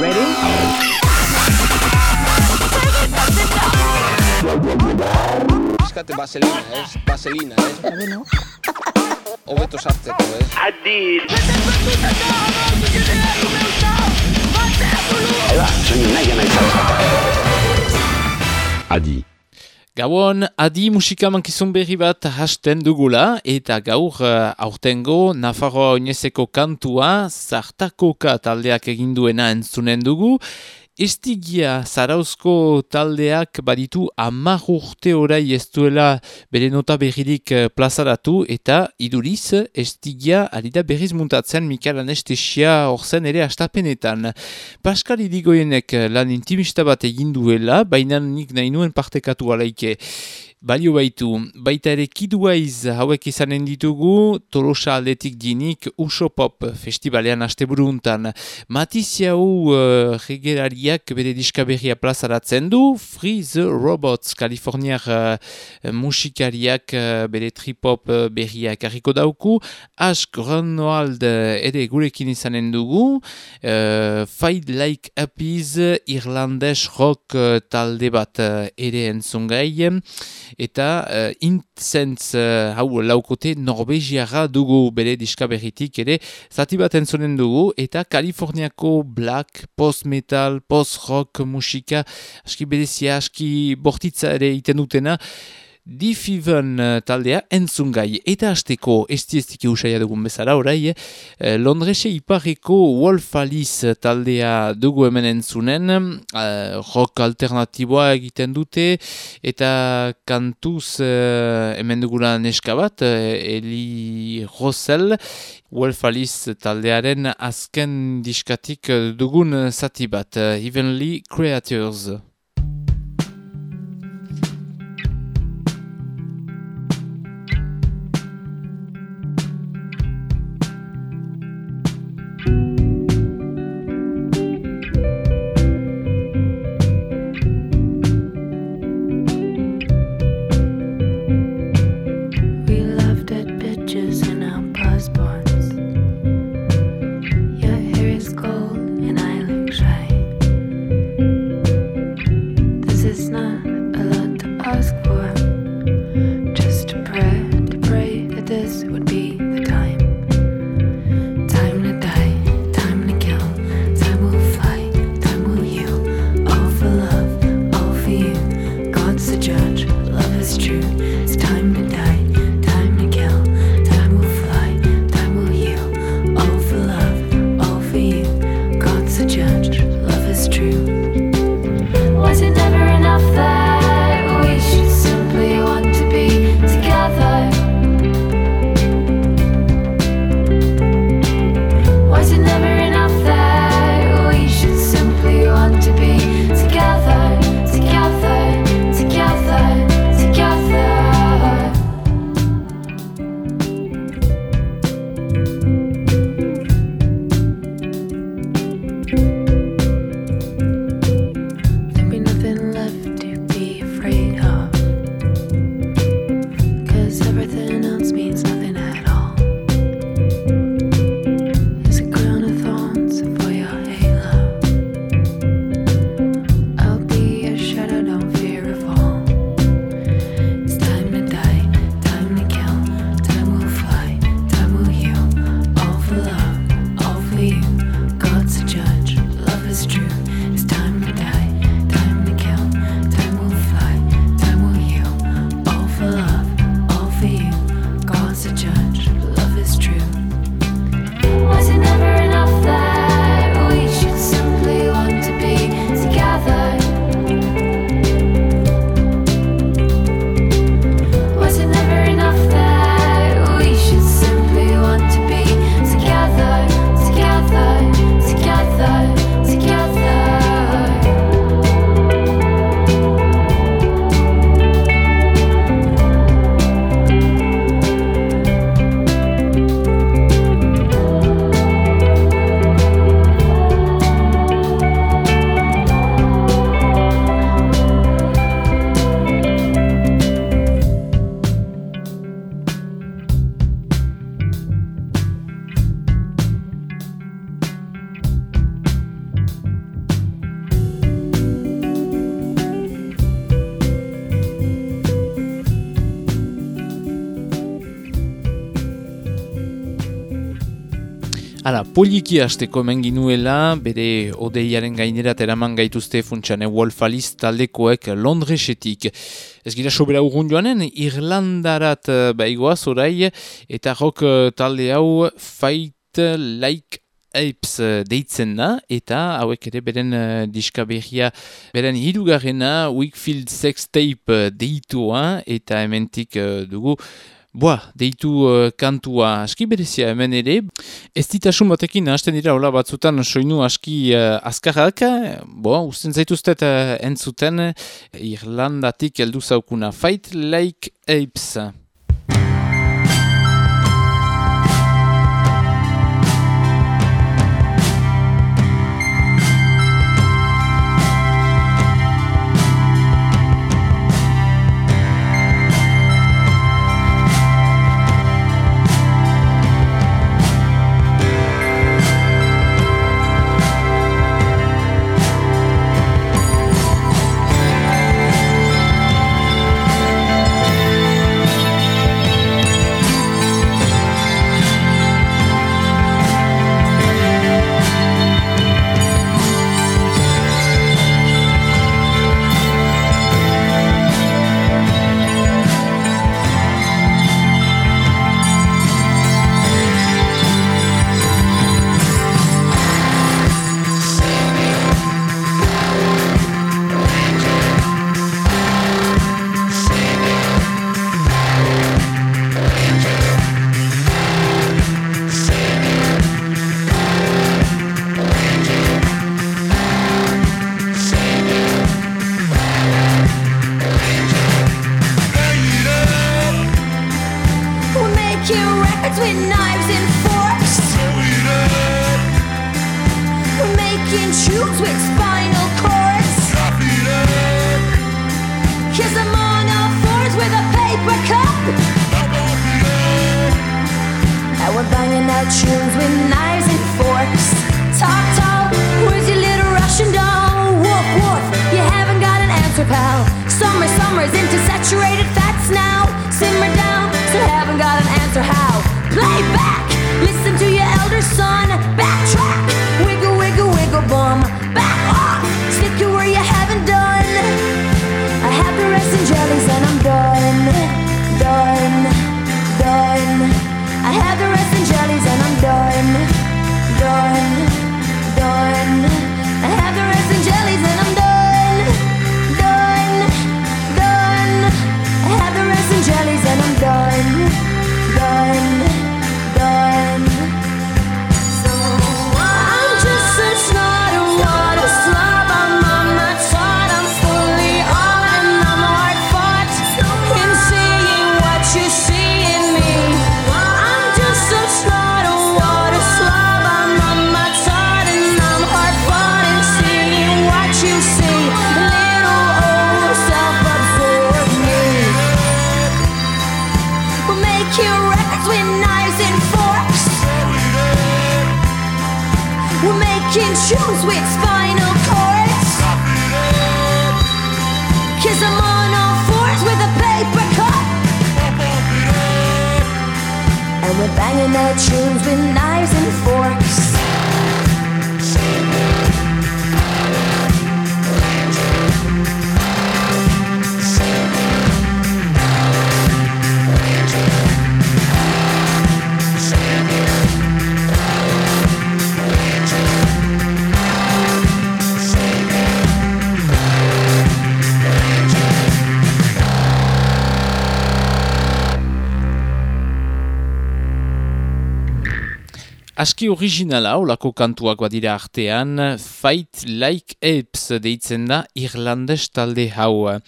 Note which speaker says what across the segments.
Speaker 1: Ready?
Speaker 2: Eskate vaselina, ez? Vaselina, ez?
Speaker 1: Bueno,
Speaker 2: Hobeto sartzeko, ez?
Speaker 3: Adi.
Speaker 4: Gauan, adi musika mankizun berri bat hasten dugula, eta gaur uh, aurtengo Nafarroa oinezeko kantua zartakoka taldeak eginduena entzunen dugu, Estigia zarauzko taldeak baditu amar urte orai ez duela bere nota berririk eh, plazaratu eta iduriz Estigia alida berriz muntatzen Mikael Anestesia orzen ere astapenetan. Pascal Idigoienek lan intimista bat egin duela, baina nik nahi nuen partekatu alaike. Balio baitu, baita ere kiduaiz hauek izanen ditugu, Tolosa aldetik dinik Uso Pop festivalean asteburu untan. Matizia hu uh, regerariak bere diskaberria plazaratzen du, Free the Robots, Kaliforniar uh, musikariak uh, bere tripop uh, berriak harriko dauku, Ask Ronald uh, ere gurekin izanen dugu, uh, Fight Like Uppies, Irlandes rock uh, talde bat uh, ere entzungai, eta uh, intzentz uh, hau laukote Norvegiara dugu bere diskaberritik ere. Zati bat entzonen dugu. Eta Kaliforniako black, post-metal, post-rock musika aski berezia, aski bortitza ere iten dutena Difiven uh, taldea entzungai. Eta hasteko esti-estiki usaia dugun bezala orai, eh, Londrese ipareko Wolf Alice taldea dugu hemen entzunen, uh, rock alternatiboa egiten dute. Eta kantuz uh, hemen dugula neska bat, uh, Eli Rosel, Wolf Alice taldearen azken diskatik dugun zati bat, uh, Evenly Creatures. Poliki hasteko hemen ginuela, bere odeiaren gainerat eraman gaituzte funtsane Wolf Alice taldekoek Londresetik. Ez gira sobera urgun joanen, Irlandarat uh, baigoaz orai, eta rock uh, talde hau Fight Like Apes uh, deitzen da, eta hauek ere beren uh, diska berria, beren hirugarrena Wickfield Sex Tape deitua, eta hementik uh, dugu, Boa, deitu uh, kantua aski berezia hemen ere. Ez ditasun batekin hasten dira hola batzutan soinu aski uh, azkarrak. Boa, usten zaituztet uh, entzuten Irlandatik heldu zaukuna. Fight like apes. Aski originala olako kantuak badira artean, Fight Like Apes deitzen da Irlandes talde hau.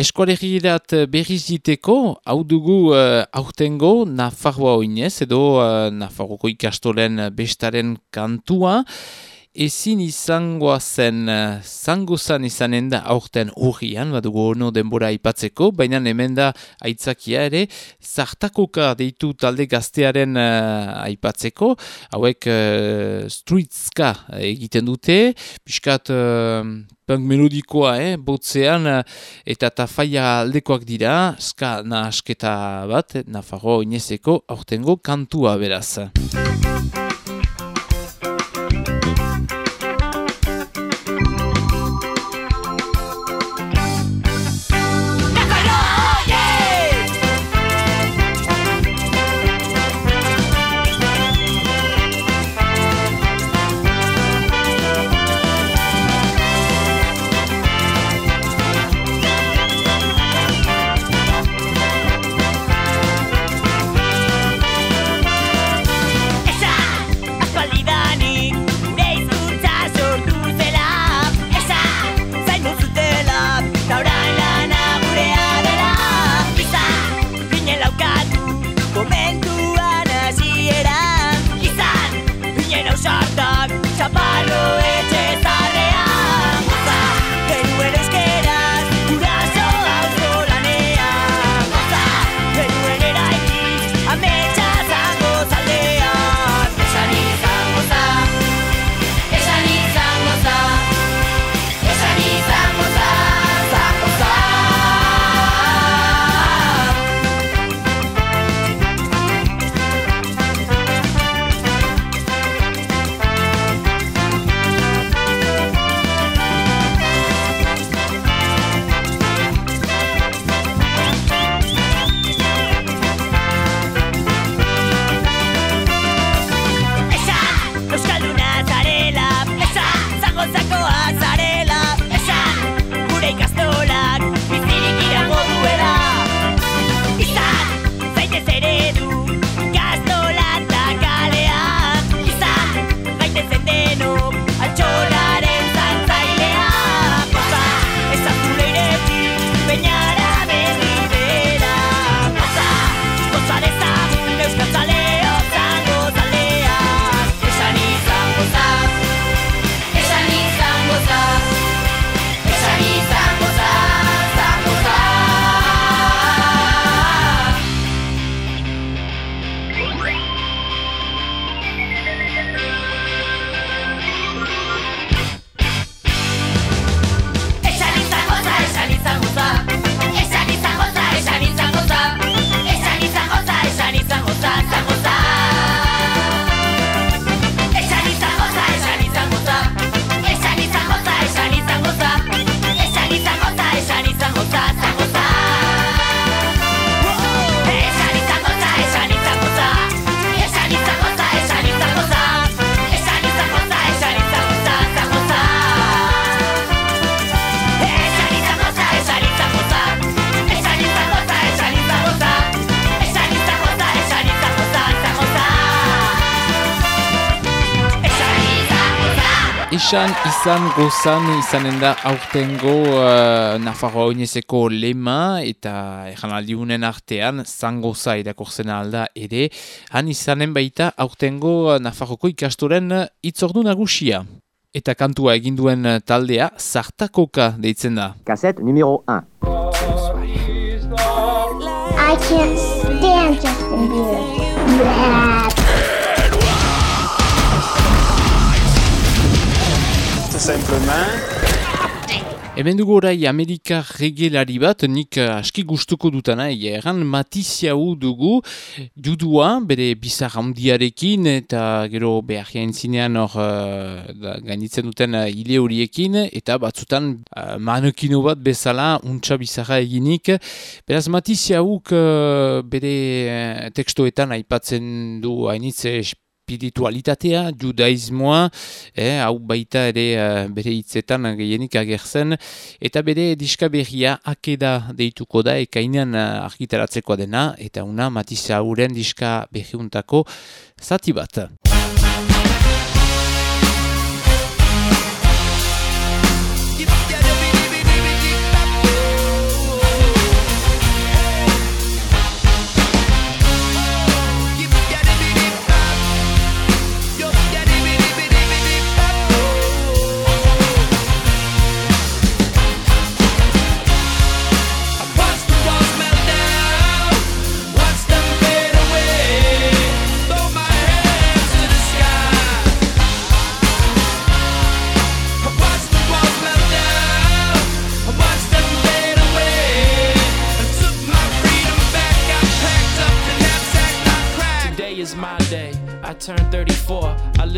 Speaker 4: Eskualegirat berriz diteko, hau dugu uh, aurtengo Nafarroa oinez, edo uh, Nafarroko ikastolen bestaren kantua, ezin izangoa zen, eh, zango zan izanen da aurten urrian, badugu ono denbora aipatzeko, baina hemen da aitzakia ere, zartakoka deitu talde gaztearen uh, aipatzeko, hauek uh, streetska egiten dute, piskat uh, punk melodikoa, eh, botzean, eta tafaia aldekoak dira, ska nahasketa bat, nafarro inezeko aurtengo kantua beraz. Esan izan gozan izanen da aurtengo uh, Nafarroa oinezeko lema eta ejan aldiunen artean zangoza irakorzen alda ere han izanen baita aurtengo Nafarroko ikastoren itzordu nagusia. Eta kantua eginduen taldea zartakoka deitzen da.
Speaker 1: Cassette numéro 1.
Speaker 3: I can't stand Justin Bieber.
Speaker 5: Tout
Speaker 4: Hemen dugu orai Amerika regelari bat, nik uh, aski gustuko dutana, erran Matiziau dugu, judua, bere bizar handiarekin, eta gero behar zinean hor uh, gainitzen duten uh, hile horiekin, eta batzutan uh, manokino bat bezala, untsa bizarra eginik. Beraz, Matiziauk uh, bere tekstoetan aipatzen du hainitze espiritualitatea, judaismoa, eh, hau baita ere uh, bere hitzetan gehienik agertzen, eta bere diska berria akeda deituko da, ekainan uh, argitaratzekoa dena, eta una matiza hauren diska berriuntako zati bat.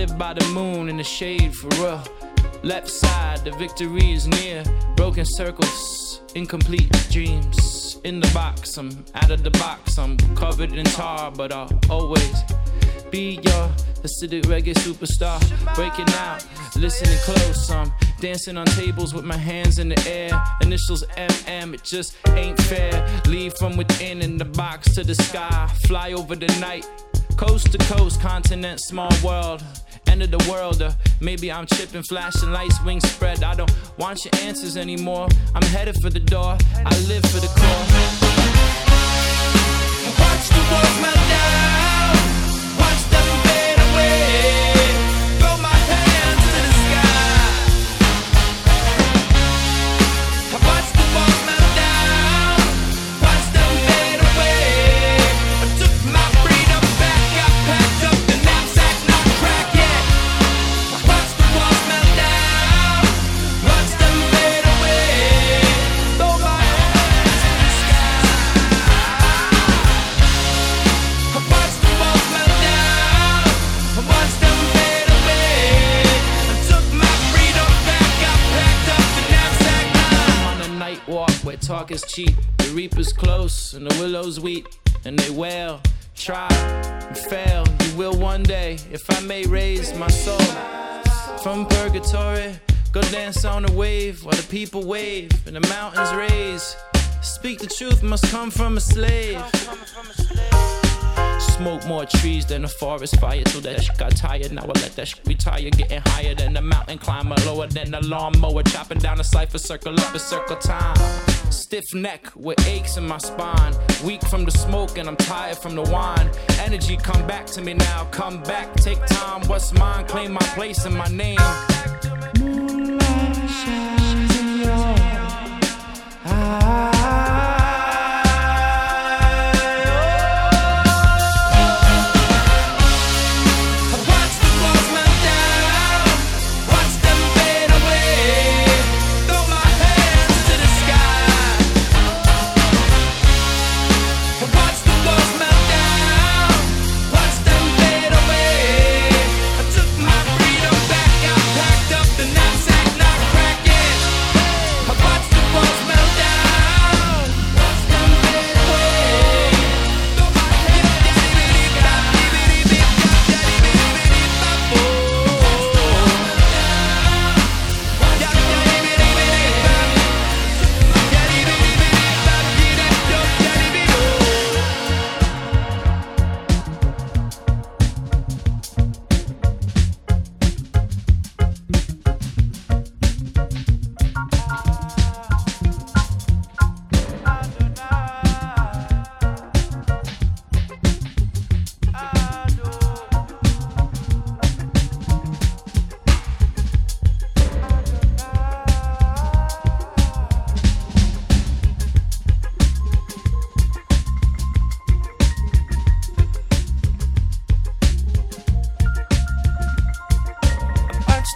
Speaker 6: Live by the moon in the shade for real. Left side, the victory is near. Broken circles, incomplete dreams. In the box, I'm out of the box. I'm covered in tar, but I'll always be your acidic reggae superstar. Breaking out, listening close. I'm dancing on tables with my hands in the air. Initials MM, it just ain't fair. Leave from within in the box to the sky. Fly over the night Coast to coast, continent, small world. End of the world, uh, maybe I'm chipping, flashing lights, wings spread. I don't want your answers anymore. I'm headed for the door, I live for the core. Watch the walls melt down, talk is cheap. The reaper's close and the willow's weep, and they wail, try and fail. You will one day, if I may raise my soul from purgatory. Go dance on a wave while the people wave and the mountains raise. Speak the truth must come from a slave. Smoke more trees than a forest fire till that shit got tired. Now I let that shit retire, getting higher than the mountain climber, lower than the lawnmower, chopping down a cipher circle up a circle time. Stiff neck with aches in my spine, weak from the smoke and I'm tired from the wine. Energy come back to me now, come back, take time. What's mine? Claim my place and my name. Moonlight shines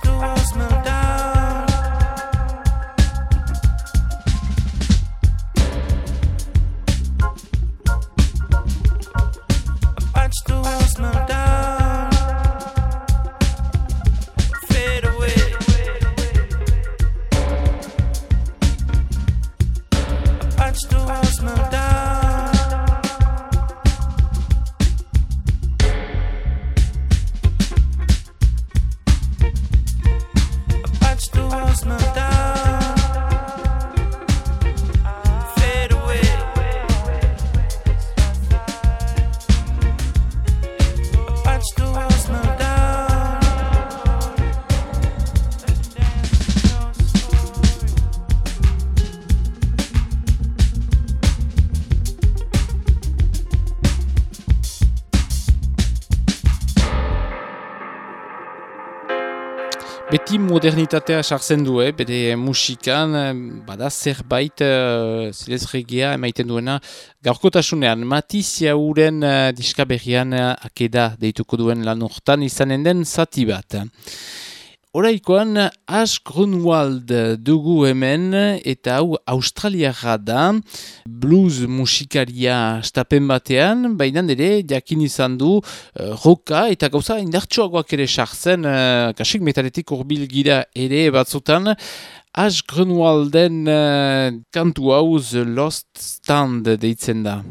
Speaker 6: the walls
Speaker 7: smell modernitatea sartzen du, eh? bere musikan, eh, bada zerbait eh, uh, zilezregia emaiten duena. Gaurkotasunean, Matizia uren uh, diska berrian uh, akeda deituko duen lan hortan izanen den zati bat. Horaikoan Ash Grunwald dugu hemen eta hau australiarra da blues musikaria estapen batean, baina ere jakin izan du uh, roka eta gauza indartsuagoak ere sartzen, uh, kasik metaletik urbil gira ere batzutan. Ash Grunwalden uh, kantu hau The Lost Stand deitzen da.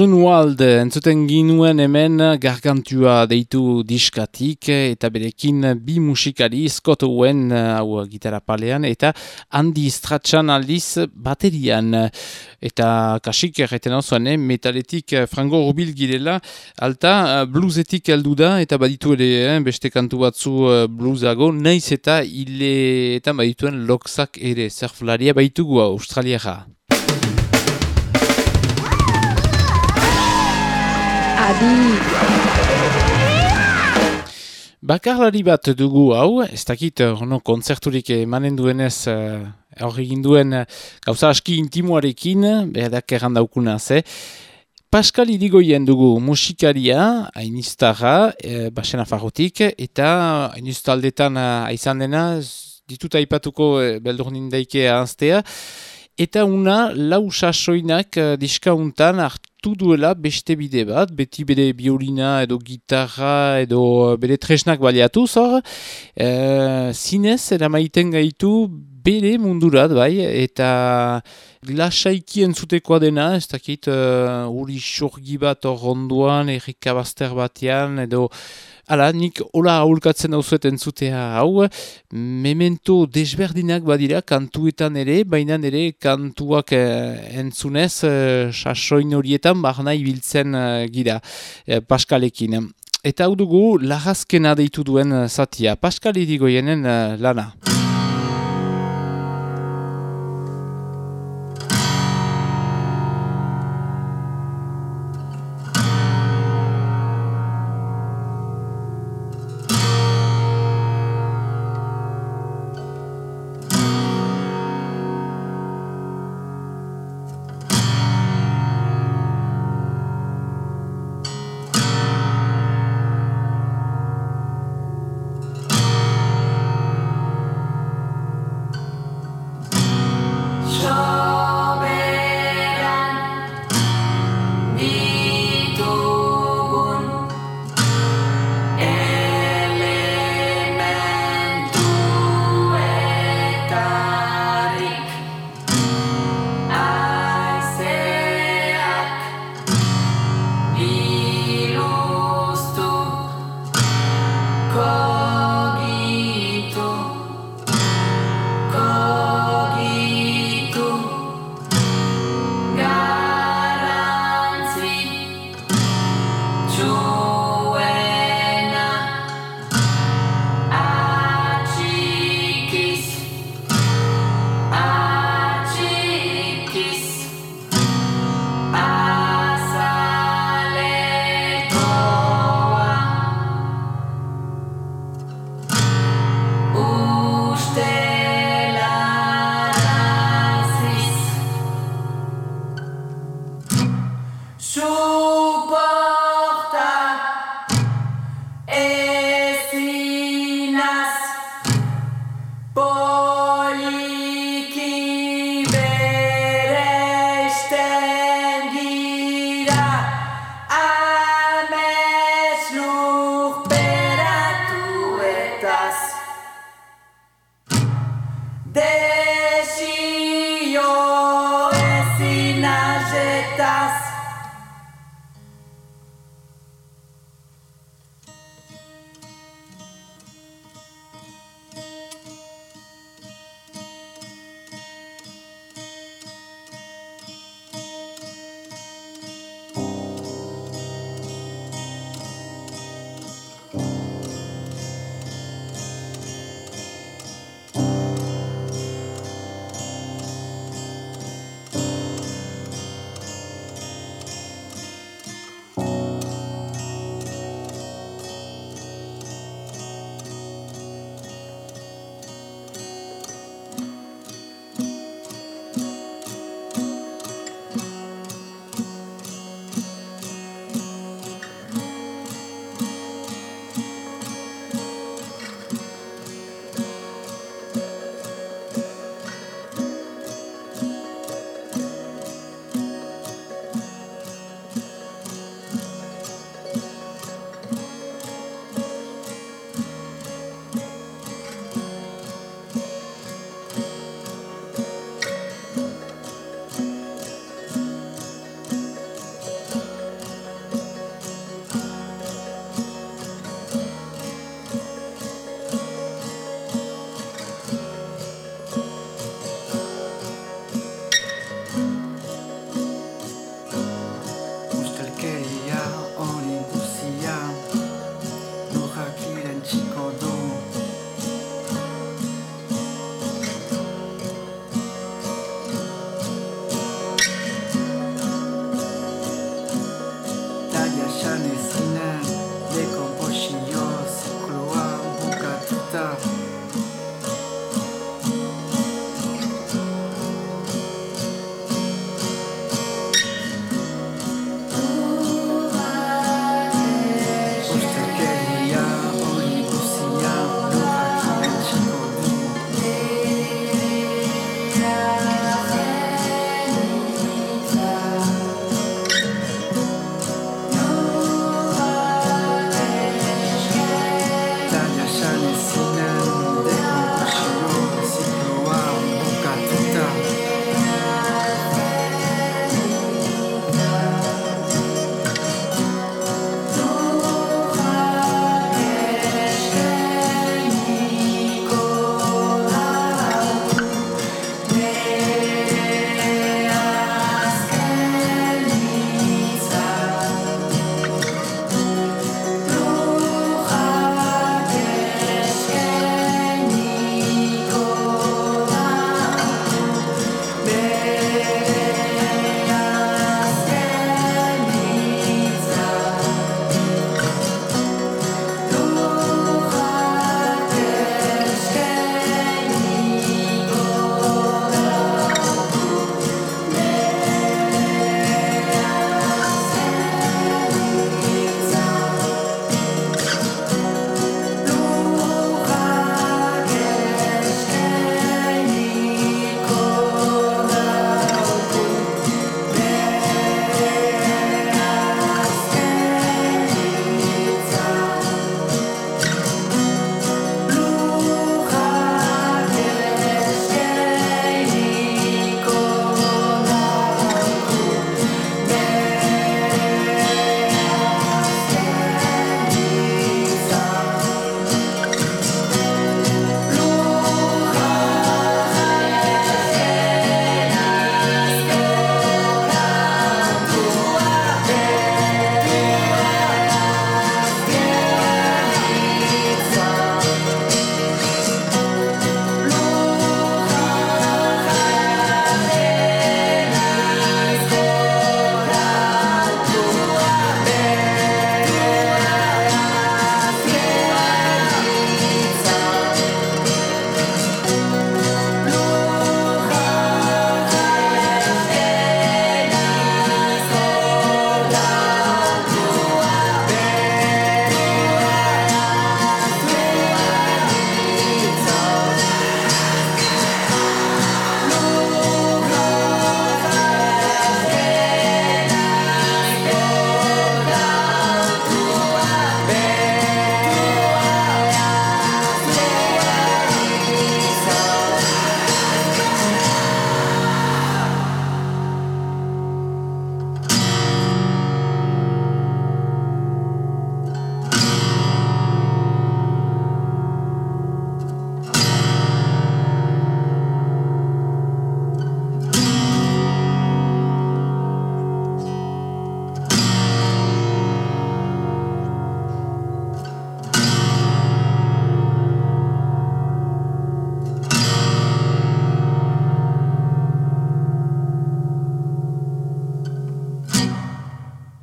Speaker 4: Grunwald entzuten ginuen hemen gargantua deitu diskatik eta berekin bi musikari Scott Owen hau gitarra palean eta Andy Strachan aldiz baterian eta kasik erreten hau zuan, eh? metaletik frango rubil girela alta bluesetik heldu da eta baditu ere eh? beste kantu batzu bluesago naiz eta hile eta badituen lokzak ere zerflaria baitugu australiara.
Speaker 8: Adi.
Speaker 4: Bakarlari bat dugu hau, ez dakit ono, kontzerturik emanen duenez uh, hor egin duen uh, gauza aski intimoarekin, behadak erran daukuna ze. Pascal Irigoyen dugu musikaria, hainiztara, e, basena farrotik, eta hainiztaldetan uh, aizan dena, dituta aipatuko e, beldur nindaike ahaztea, Eta una lau sasoinak uh, diskauntan hartu duela beste bide bat, beti bere biolina edo gitarra edo bere tresnak baliatu zor. Uh, zinez, eramaiten gaitu bere mundurat bai, eta lasaiki entzutekoa dena, ez dakit uh, uri xurgi bat hor onduan, errikabazter batean, edo Hala, nik hola aurkatzen dauzuet entzutea hau, memento desberdinak badira kantuetan ere, baina ere kantuak eh, entzunez, eh, sasoin horietan barna ibiltzen eh, gira eh, Paskalekin. Eta hau dugu, lagazkena deitu duen eh, zatia, Paskal irigoienen eh, lana.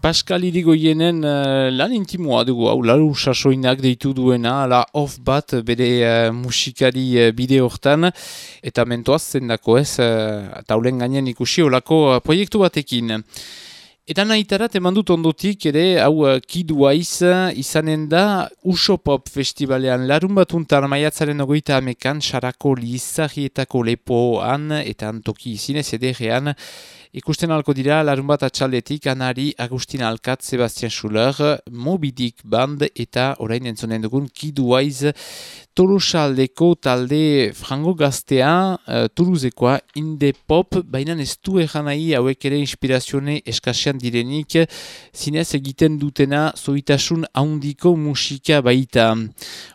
Speaker 4: Pascal Irigoyenen uh, lan intimoa dugu, hau lalu sasoinak deitu duena, la off bat bere uh, musikari uh, bide hortan, eta mentoaz zendako ez, uh, taulen gainen ikusi olako uh, proiektu batekin. Eta nahitarat eman dut ondotik ere, hau Kid Wise izanen da Uso Pop Festivalean larun batuntan maiatzaren ogoita amekan sarako lizahietako lepoan eta antoki izinez ederrean ikusten alko dira larun bat atxaldetik Anari, Agustin Alkat, Sebastian Schuller, Moby Dick Band eta orain entzonen dugun Kid Wise Tolosaldeko talde frango gaztea, uh, Toulousekoa, Inde Pop, baina ez du egan nahi hauek ere inspirazione eskasean direnik, zinez egiten dutena zoitasun haundiko musika baita.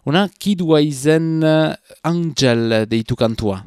Speaker 4: Ona, Kid Wisen Angel deitu kantua.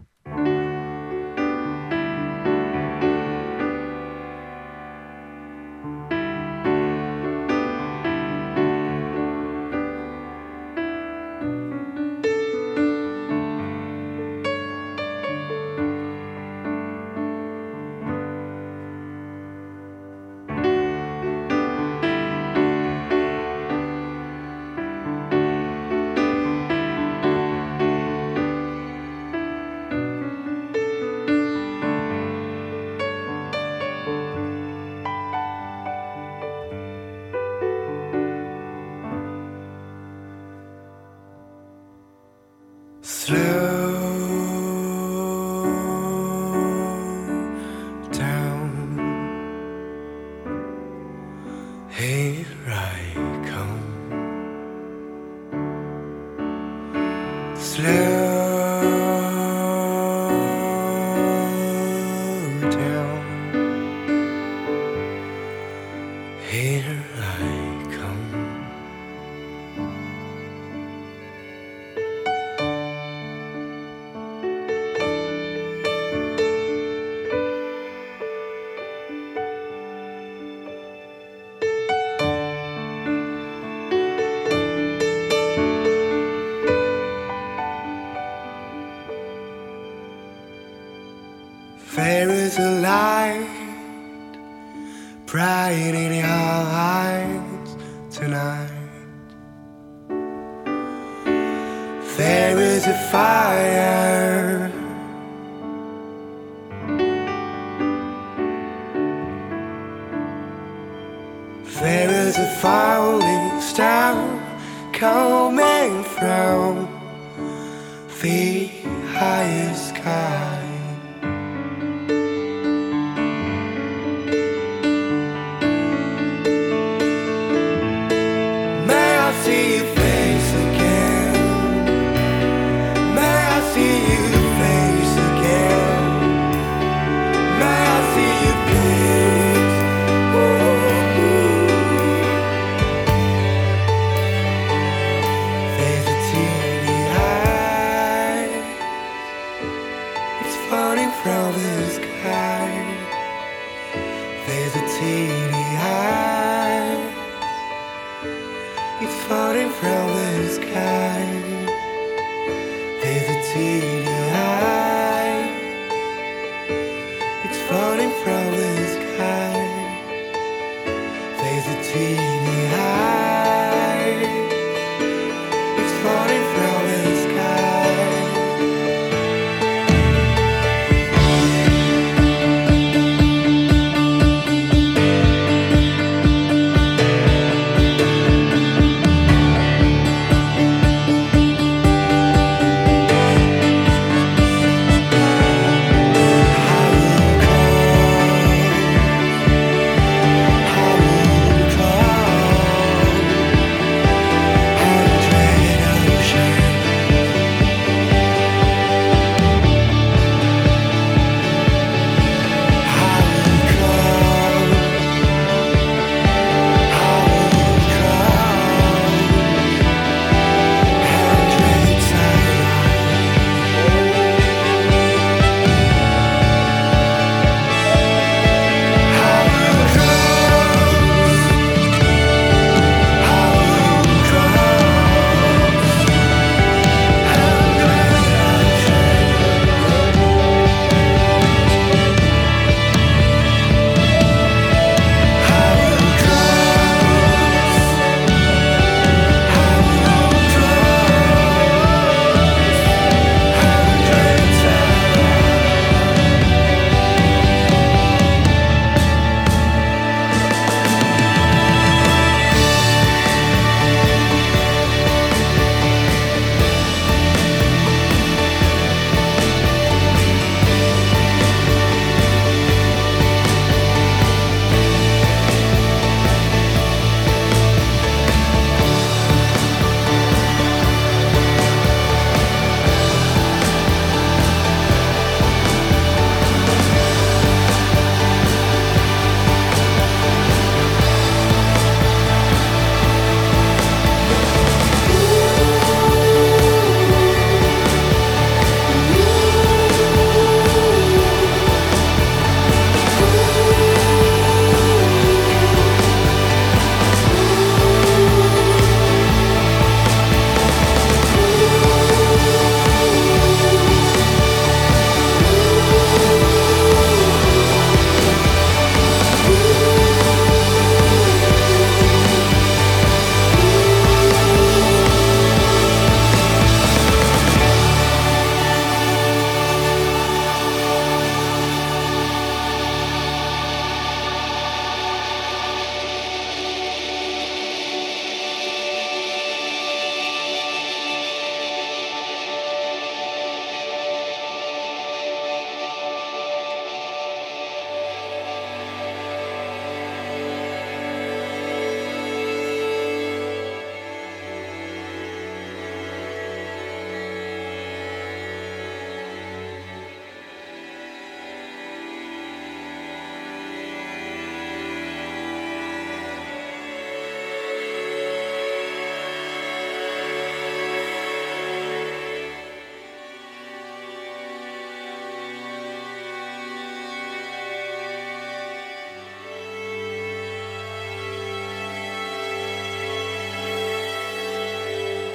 Speaker 9: There is a falling star coming from the highest sky.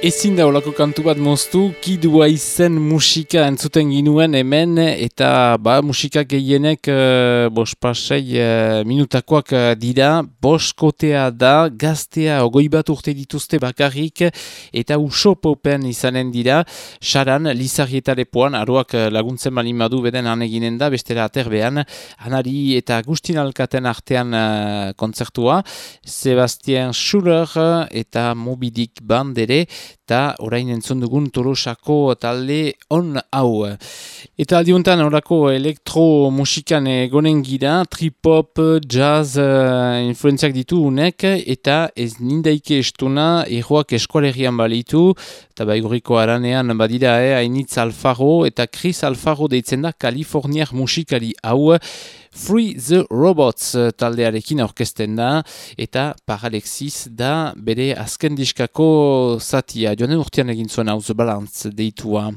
Speaker 4: Ezin da olako kantu bat moztu, kidua izen musika entzuten ginuen hemen, eta ba, musika gehienek uh, bos pasei uh, minutakoak uh, dira, boskotea da, gaztea ogoi bat urte dituzte bakarrik, eta usopopen izanen dira, saran, lizarrieta lepoan, aroak laguntzen bali madu beden aneginen da, bestera aterbean, anari eta Agustin Alkaten artean kontzertua, Sebastian Schuller eta Mobidik bandere, eta orain entzun dugun tolosako talde on hau. Eta aldiuntan orako elektro musikan egonen gira, trip-hop, jazz, uh, influenziak ditu unek, eta ez nindaike estuna erroak eskualerian balitu, eta baiguriko aranean badira eh, hainitz Alfaro eta Chris Alfaro deitzen da Kaliforniak musikari hau, Free the Robots eh, taldearekin aurkezten da, eta Paralexis da bere azken diskako zatia. Joanen urtean egin zuen hau The Balance deitua.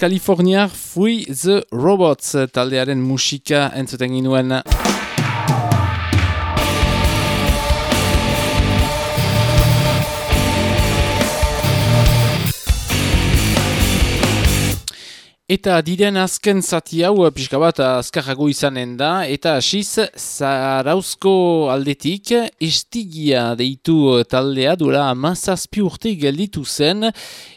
Speaker 4: Kaliforniar Free the Robots taldearen musika entzuten ginuen. Eta diren azken zati hau, pixka bat azkarrago izanen da, eta hasiz zarauzko aldetik, estigia deitu taldea dura amazazpi urte gelditu zen,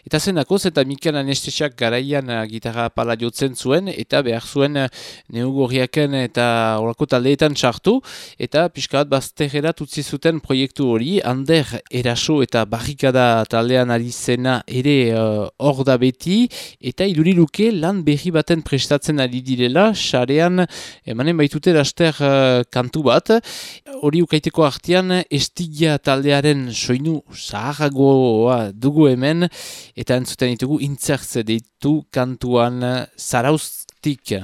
Speaker 4: eta zenako eta Mikel Anestesiak garaian gitarra pala jotzen zuen, eta behar zuen neugorriaken eta horako taldeetan txartu, eta pixka bat bazterera tutzi zuten proiektu hori, Ander eraso eta barrikada taldean ari zena ere hor da beti, eta iduriluke
Speaker 10: lan berri baten prestatzen ari direla, sarean emanen baitute laster uh, kantu bat, hori ukaiteko artean estigia taldearen soinu zaharagoa dugu hemen, eta entzuten ditugu intzertze deitu kantuan zaraustik.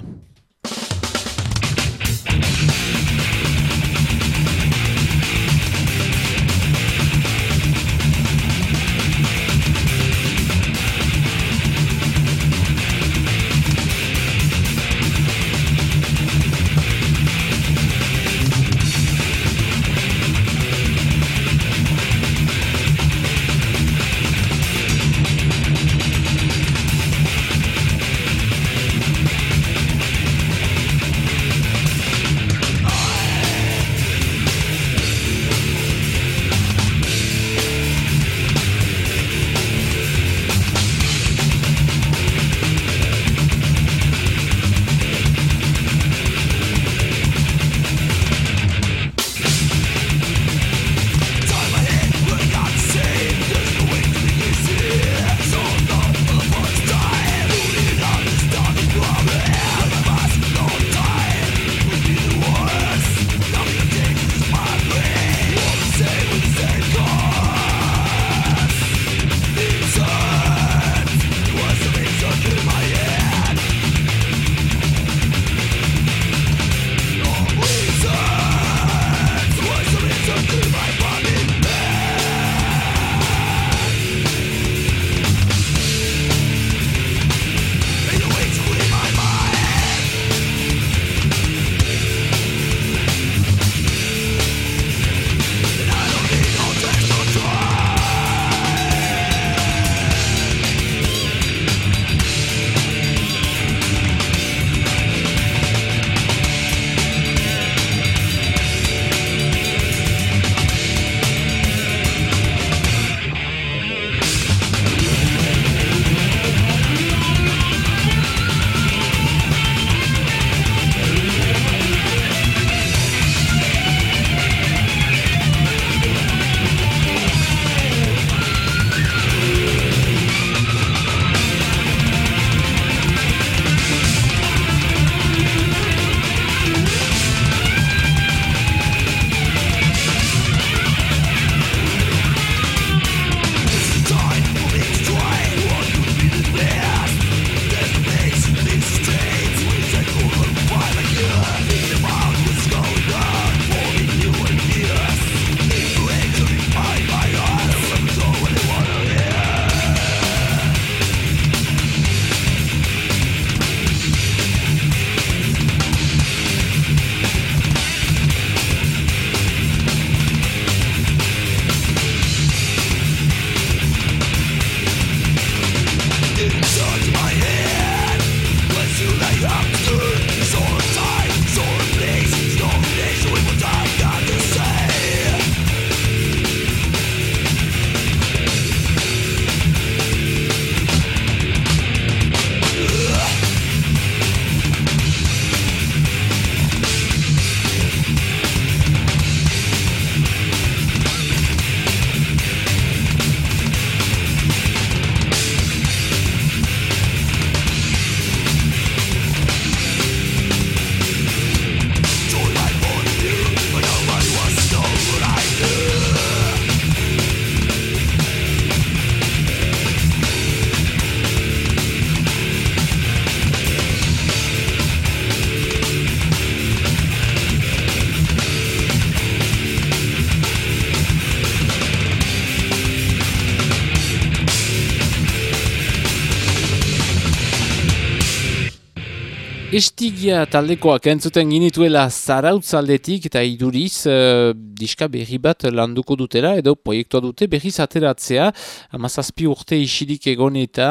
Speaker 10: Estigia taldekoak entzuten ginituela zarautzaldetik eta iduriz uh, diska berri bat landuko dutela edo proiektua dute berriz ateratzea amazazpi urte isilik egon eta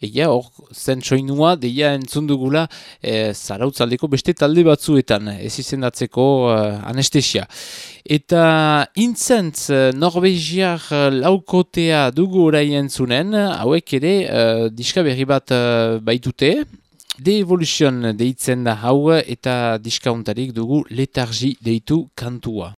Speaker 10: egia hor zen soinua deia entzundugula eh, zarautzaldeko beste talde batzuetan ez izendatzeko uh, anestesia. Eta intzentz norvegiar laukotea dugu orai entzunen, hauek ere uh, diska berri bat uh, baitute, The Evolution deitzen da hau eta diskauntarik dugu letargi deitu kantua.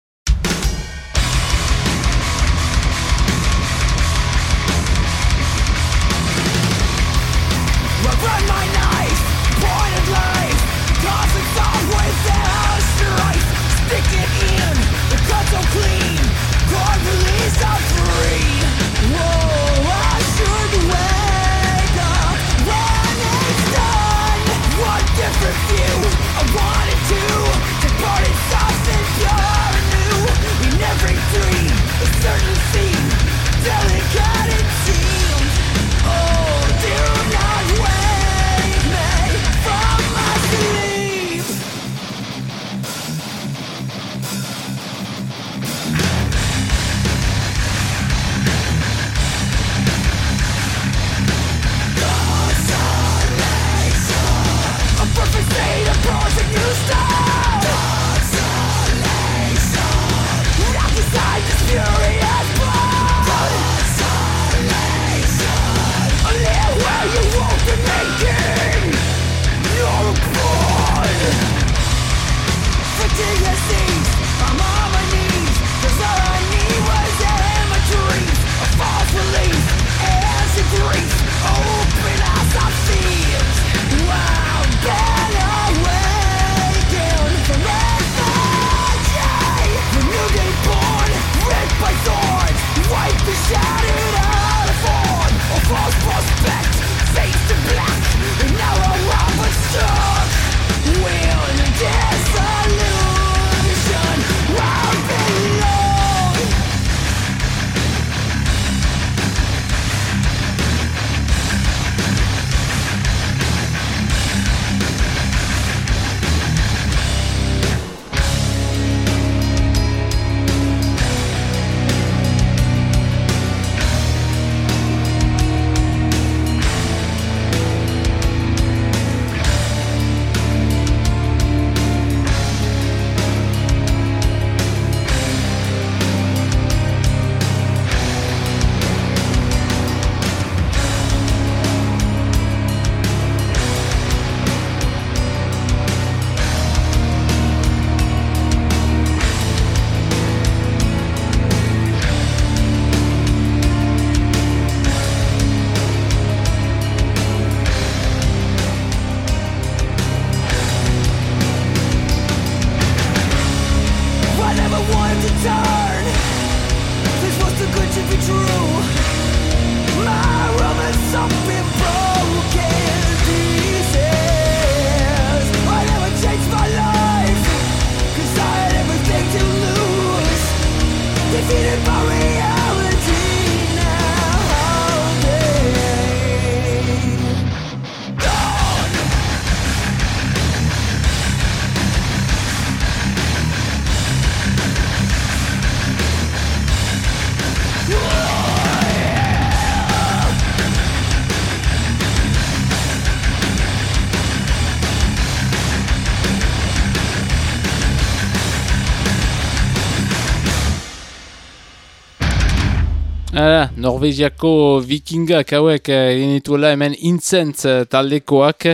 Speaker 4: Norvegiako vikingak hauek eh, egin dituela hemen intzentz eh, taldekoak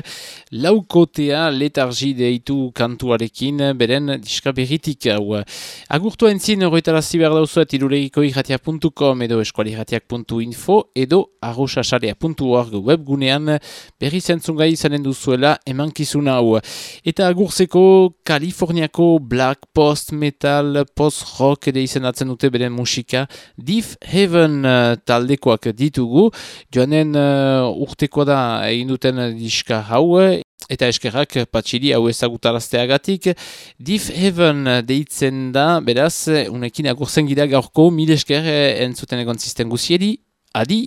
Speaker 4: laukotea letargi deitu kantuarekin eh, beren diska berritik hau. Agurtu entzin horretarazi behar dauzuet irulegiko irratia.com edo eskualirratiak.info edo arrosasarea.org webgunean berri zentzungai izanen duzuela emankizuna hau. Eta agurzeko Kaliforniako black post metal post rock ere izenatzen dute beren musika Div Heaven uh, taldekoak ditugu joanen uh, urtekoa da egin duten diska hau eta eskerrak patxiri hau ezagutarazteagatik. Div Heaven deitzen da beraz unekin agurzen gira gaurko mil esker eh, entzuten egon zisten guziedi
Speaker 10: adi